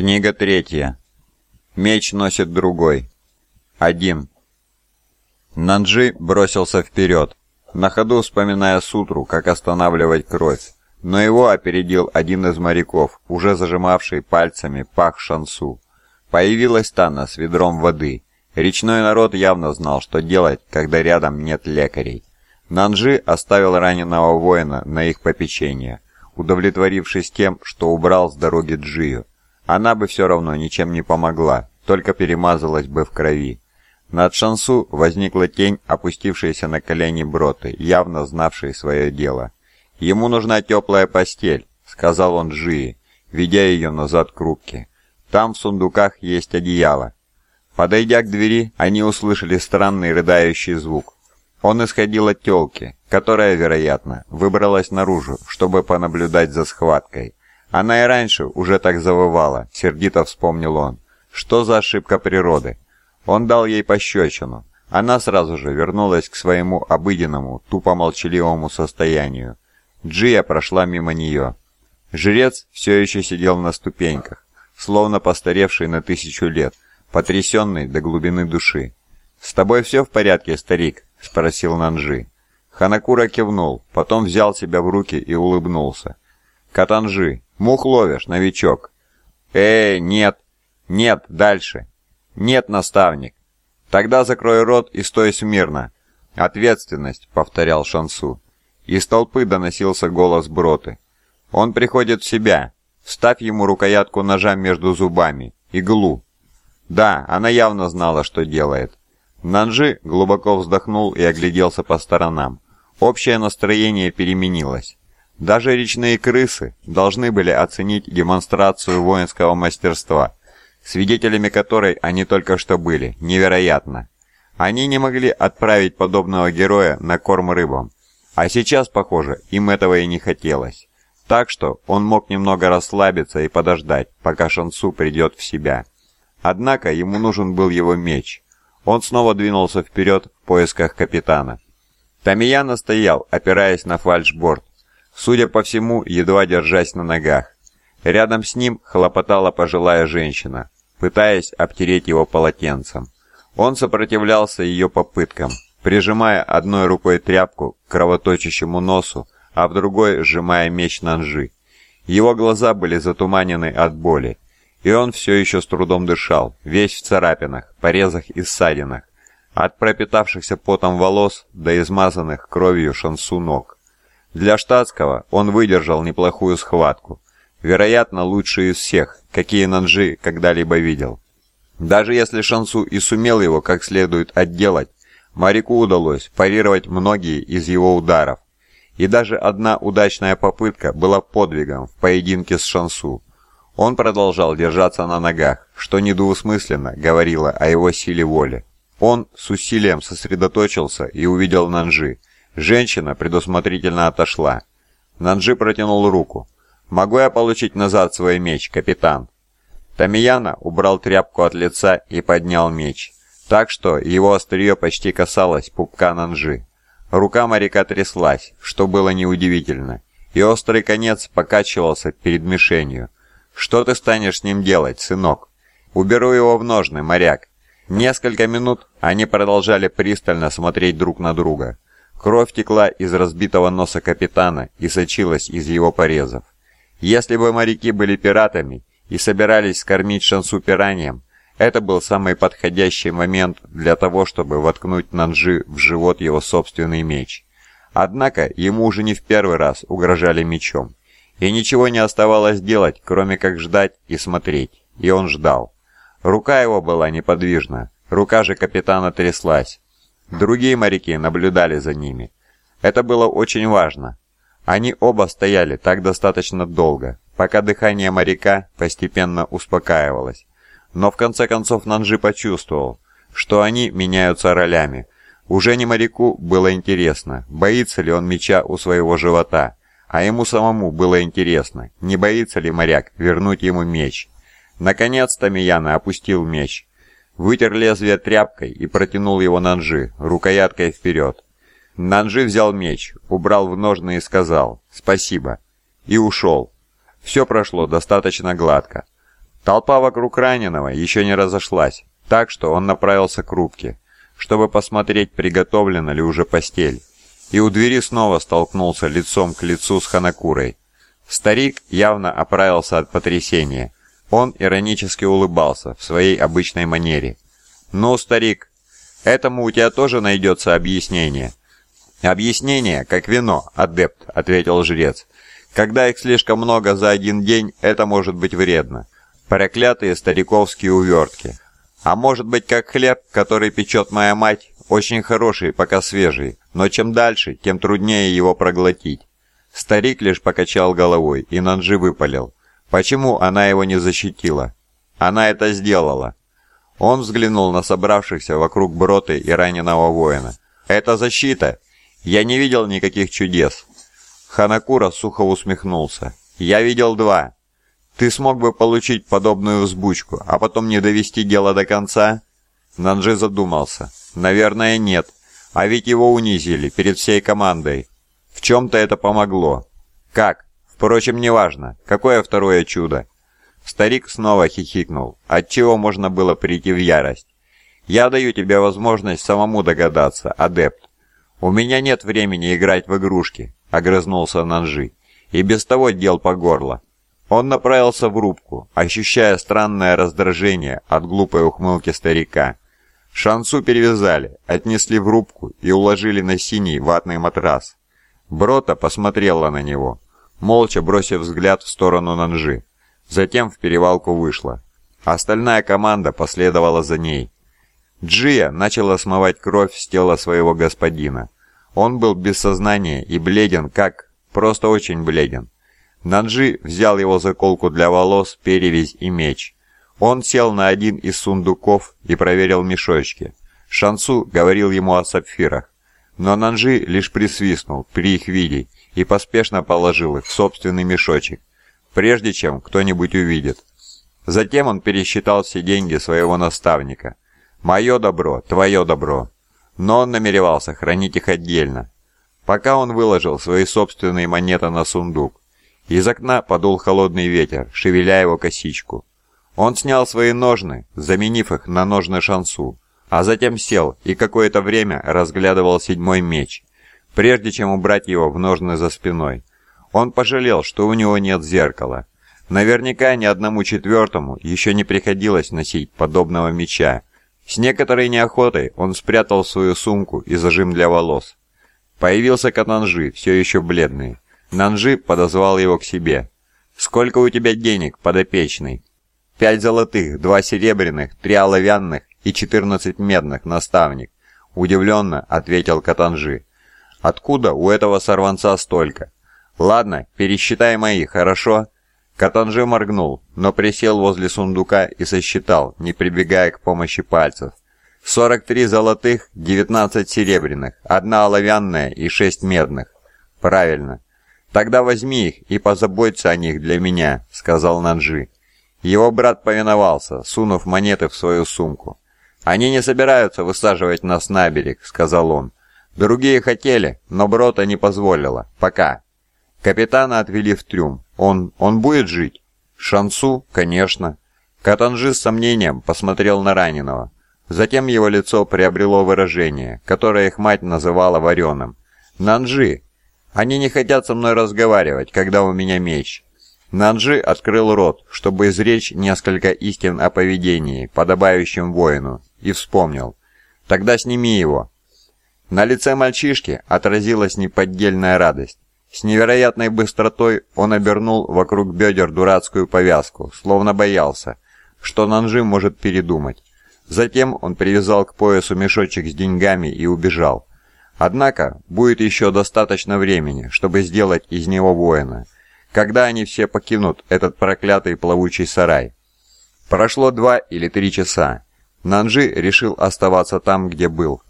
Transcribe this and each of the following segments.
Книга третья. Меч носит другой. Один. Нанджи бросился вперед, на ходу вспоминая сутру, как останавливать кровь. Но его опередил один из моряков, уже зажимавший пальцами пах шансу. Появилась Тана с ведром воды. Речной народ явно знал, что делать, когда рядом нет лекарей. Нанджи оставил раненого воина на их попечение, удовлетворившись тем, что убрал с дороги Джию. Она бы все равно ничем не помогла, только перемазалась бы в крови. Над Шансу возникла тень, опустившаяся на колени Броты, явно знавшей свое дело. «Ему нужна теплая постель», — сказал он Джии, ведя ее назад к рубке. «Там в сундуках есть одеяло». Подойдя к двери, они услышали странный рыдающий звук. Он исходил от телки, которая, вероятно, выбралась наружу, чтобы понаблюдать за схваткой. Она и раньше уже так завывала, сердито вспомнил он. Что за ошибка природы? Он дал ей пощечину. Она сразу же вернулась к своему обыденному, тупо молчаливому состоянию. Джия прошла мимо нее. Жрец все еще сидел на ступеньках, словно постаревший на тысячу лет, потрясенный до глубины души. «С тобой все в порядке, старик?» — спросил Нанжи. Ханакура кивнул, потом взял себя в руки и улыбнулся. «Катанжи, Мух ловишь, новичок. Э, нет. Нет, дальше. Нет, наставник. Тогда закрой рот и стой смирно. Ответственность, повторял Шансу. Из толпы доносился голос Броты. Он приходит в себя. Вставь ему рукоятку ножа между зубами. Иглу. Да, она явно знала, что делает. Нанжи глубоко вздохнул и огляделся по сторонам. Общее настроение переменилось. Даже речные крысы должны были оценить демонстрацию воинского мастерства, свидетелями которой они только что были. Невероятно. Они не могли отправить подобного героя на корм рыбам. А сейчас, похоже, им этого и не хотелось. Так что он мог немного расслабиться и подождать, пока Шансу придет в себя. Однако ему нужен был его меч. Он снова двинулся вперед в поисках капитана. Тамияна стоял, опираясь на фальшборд, судя по всему, едва держась на ногах. Рядом с ним хлопотала пожилая женщина, пытаясь обтереть его полотенцем. Он сопротивлялся ее попыткам, прижимая одной рукой тряпку к кровоточащему носу, а в другой сжимая меч Нанжи. Его глаза были затуманены от боли, и он все еще с трудом дышал, весь в царапинах, порезах и ссадинах, от пропитавшихся потом волос до измазанных кровью шансу ног. Для штатского он выдержал неплохую схватку. Вероятно, лучший из всех, какие Нанжи когда-либо видел. Даже если Шансу и сумел его как следует отделать, Марику удалось парировать многие из его ударов. И даже одна удачная попытка была подвигом в поединке с Шансу. Он продолжал держаться на ногах, что недвусмысленно говорило о его силе воли. Он с усилием сосредоточился и увидел Нанжи, Женщина предусмотрительно отошла. Нанджи протянул руку. «Могу я получить назад свой меч, капитан?» Тамияна убрал тряпку от лица и поднял меч, так что его острие почти касалось пупка Нанджи. Рука моряка тряслась, что было неудивительно, и острый конец покачивался перед мишенью. «Что ты станешь с ним делать, сынок?» «Уберу его в ножны, моряк». Несколько минут они продолжали пристально смотреть друг на друга. Кровь текла из разбитого носа капитана и сочилась из его порезов. Если бы моряки были пиратами и собирались скормить шансу пираньям, это был самый подходящий момент для того, чтобы воткнуть Нанжи в живот его собственный меч. Однако ему уже не в первый раз угрожали мечом, и ничего не оставалось делать, кроме как ждать и смотреть, и он ждал. Рука его была неподвижна, рука же капитана тряслась, Другие моряки наблюдали за ними. Это было очень важно. Они оба стояли так достаточно долго, пока дыхание моряка постепенно успокаивалось. Но в конце концов Нанжи почувствовал, что они меняются ролями. Уже не моряку было интересно, боится ли он меча у своего живота, а ему самому было интересно, не боится ли моряк вернуть ему меч. Наконец Тамияна опустил меч, вытер лезвие тряпкой и протянул его Нанжи, рукояткой вперед. Нанжи взял меч, убрал в ножны и сказал «Спасибо» и ушел. Все прошло достаточно гладко. Толпа вокруг раненого еще не разошлась, так что он направился к рубке, чтобы посмотреть, приготовлена ли уже постель. И у двери снова столкнулся лицом к лицу с Ханакурой. Старик явно оправился от потрясения. Он иронически улыбался в своей обычной манере. «Ну, старик, этому у тебя тоже найдется объяснение». «Объяснение, как вино, адепт», — ответил жрец. «Когда их слишком много за один день, это может быть вредно. Проклятые стариковские увертки. А может быть, как хлеб, который печет моя мать, очень хороший, пока свежий, но чем дальше, тем труднее его проглотить». Старик лишь покачал головой, и Нанджи выпалил. Почему она его не защитила? Она это сделала. Он взглянул на собравшихся вокруг Броты и раненого воина. «Это защита! Я не видел никаких чудес!» Ханакура сухо усмехнулся. «Я видел два. Ты смог бы получить подобную взбучку, а потом не довести дело до конца?» Нанджи задумался. «Наверное, нет. А ведь его унизили перед всей командой. В чем-то это помогло. Как? Впрочем, неважно. Какое второе чудо? Старик снова хихикнул, отчего можно было прийти в ярость. «Я даю тебе возможность самому догадаться, адепт. У меня нет времени играть в игрушки», — огрызнулся Нанжи. «И без того дел по горло». Он направился в рубку, ощущая странное раздражение от глупой ухмылки старика. Шансу перевязали, отнесли в рубку и уложили на синий ватный матрас. Брота посмотрела на него молча бросив взгляд в сторону Нанжи. Затем в перевалку вышла. Остальная команда последовала за ней. Джия начала смывать кровь с тела своего господина. Он был без сознания и бледен, как... просто очень бледен. Нанджи взял его заколку для волос, перевязь и меч. Он сел на один из сундуков и проверил мешочки. Шансу говорил ему о сапфирах. Но Нанджи лишь присвистнул при их виде и поспешно положил их в собственный мешочек, прежде чем кто-нибудь увидит. Затем он пересчитал все деньги своего наставника. «Мое добро, твое добро». Но он намеревался хранить их отдельно. Пока он выложил свои собственные монеты на сундук, из окна подул холодный ветер, шевеля его косичку. Он снял свои ножны, заменив их на ножны шансу, а затем сел и какое-то время разглядывал седьмой меч, прежде чем убрать его в ножны за спиной. Он пожалел, что у него нет зеркала. Наверняка ни одному четвертому еще не приходилось носить подобного меча. С некоторой неохотой он спрятал свою сумку и зажим для волос. Появился Катанжи, все еще бледный. Нанжи подозвал его к себе. «Сколько у тебя денег, подопечный?» «Пять золотых, два серебряных, три оловянных и четырнадцать медных, наставник», — удивленно ответил Катанжи. Откуда у этого сорванца столько? Ладно, пересчитай мои, хорошо?» Катанжи моргнул, но присел возле сундука и сосчитал, не прибегая к помощи пальцев. 43 золотых, 19 серебряных, одна оловянная и 6 медных. Правильно. Тогда возьми их и позаботься о них для меня, сказал Нанжи. Его брат повиновался, сунув монеты в свою сумку. Они не собираются высаживать нас на берег, сказал он. Другие хотели, но Брота не позволила. Пока. Капитана отвели в трюм. Он... он будет жить? Шансу? Конечно. Катанжи с сомнением посмотрел на раненого. Затем его лицо приобрело выражение, которое их мать называла вареным. «Нанжи! Они не хотят со мной разговаривать, когда у меня меч». Нанжи открыл рот, чтобы изречь несколько истин о поведении, подобающем воину, и вспомнил. «Тогда сними его. На лице мальчишки отразилась неподдельная радость. С невероятной быстротой он обернул вокруг бедер дурацкую повязку, словно боялся, что Нанжи может передумать. Затем он привязал к поясу мешочек с деньгами и убежал. Однако будет еще достаточно времени, чтобы сделать из него воина, когда они все покинут этот проклятый плавучий сарай. Прошло два или три часа. Нанжи решил оставаться там, где был,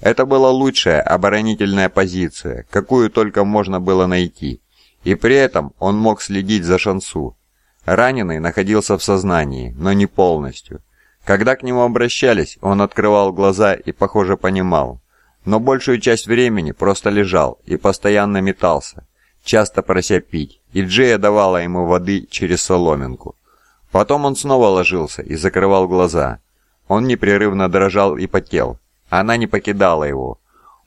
это была лучшая оборонительная позиция, какую только можно было найти, и при этом он мог следить за Шансу. Раненый находился в сознании, но не полностью. Когда к нему обращались, он открывал глаза и, похоже, понимал. Но большую часть времени просто лежал и постоянно метался, часто прося пить, и Джея давала ему воды через соломинку. Потом он снова ложился и закрывал глаза. Он непрерывно дрожал и потел. Она не покидала его.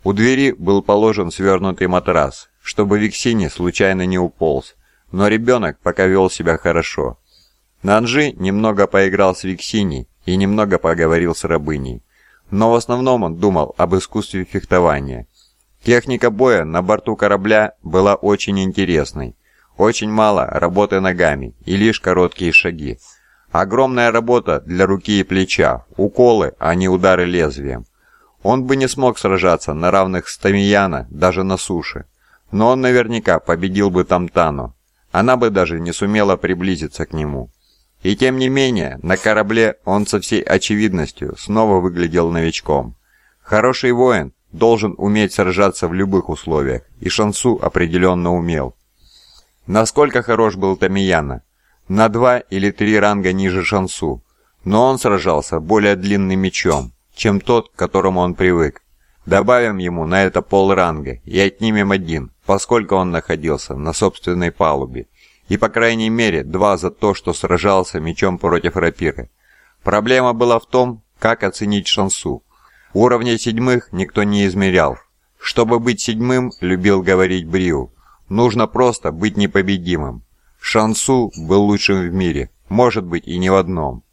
У двери был положен свернутый матрас, чтобы Виксини случайно не уполз, но ребенок пока вел себя хорошо. Нанжи немного поиграл с Виксини и немного поговорил с рабыней. Но в основном он думал об искусстве фехтования. Техника боя на борту корабля была очень интересной. Очень мало работы ногами и лишь короткие шаги. Огромная работа для руки и плеча, уколы, а не удары лезвием. Он бы не смог сражаться на равных с Тамияна даже на суше. Но он наверняка победил бы Тамтану. Она бы даже не сумела приблизиться к нему. И тем не менее, на корабле он со всей очевидностью снова выглядел новичком. Хороший воин должен уметь сражаться в любых условиях, и Шансу определенно умел. Насколько хорош был Тамияна? На два или три ранга ниже Шансу, но он сражался более длинным мечом, чем тот, к которому он привык. Добавим ему на это полранга и отнимем один, поскольку он находился на собственной палубе, и по крайней мере два за то, что сражался мечом против рапиры. Проблема была в том, как оценить шансу. Уровня седьмых никто не измерял. Чтобы быть седьмым, любил говорить Бриу, нужно просто быть непобедимым. Шансу был лучшим в мире, может быть и не в одном.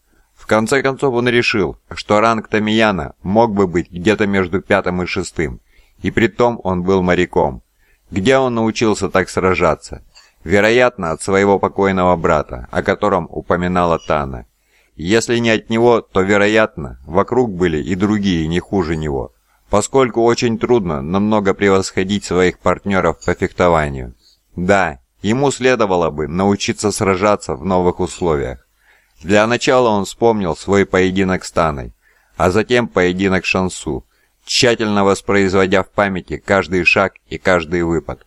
В конце концов он решил, что ранг Тамияна мог бы быть где-то между пятым и шестым, и при том он был моряком. Где он научился так сражаться? Вероятно, от своего покойного брата, о котором упоминала Тана. Если не от него, то, вероятно, вокруг были и другие не хуже него, поскольку очень трудно намного превосходить своих партнеров по фехтованию. Да, ему следовало бы научиться сражаться в новых условиях. Для начала он вспомнил свой поединок с Таной, а затем поединок Шансу, тщательно воспроизводя в памяти каждый шаг и каждый выпад.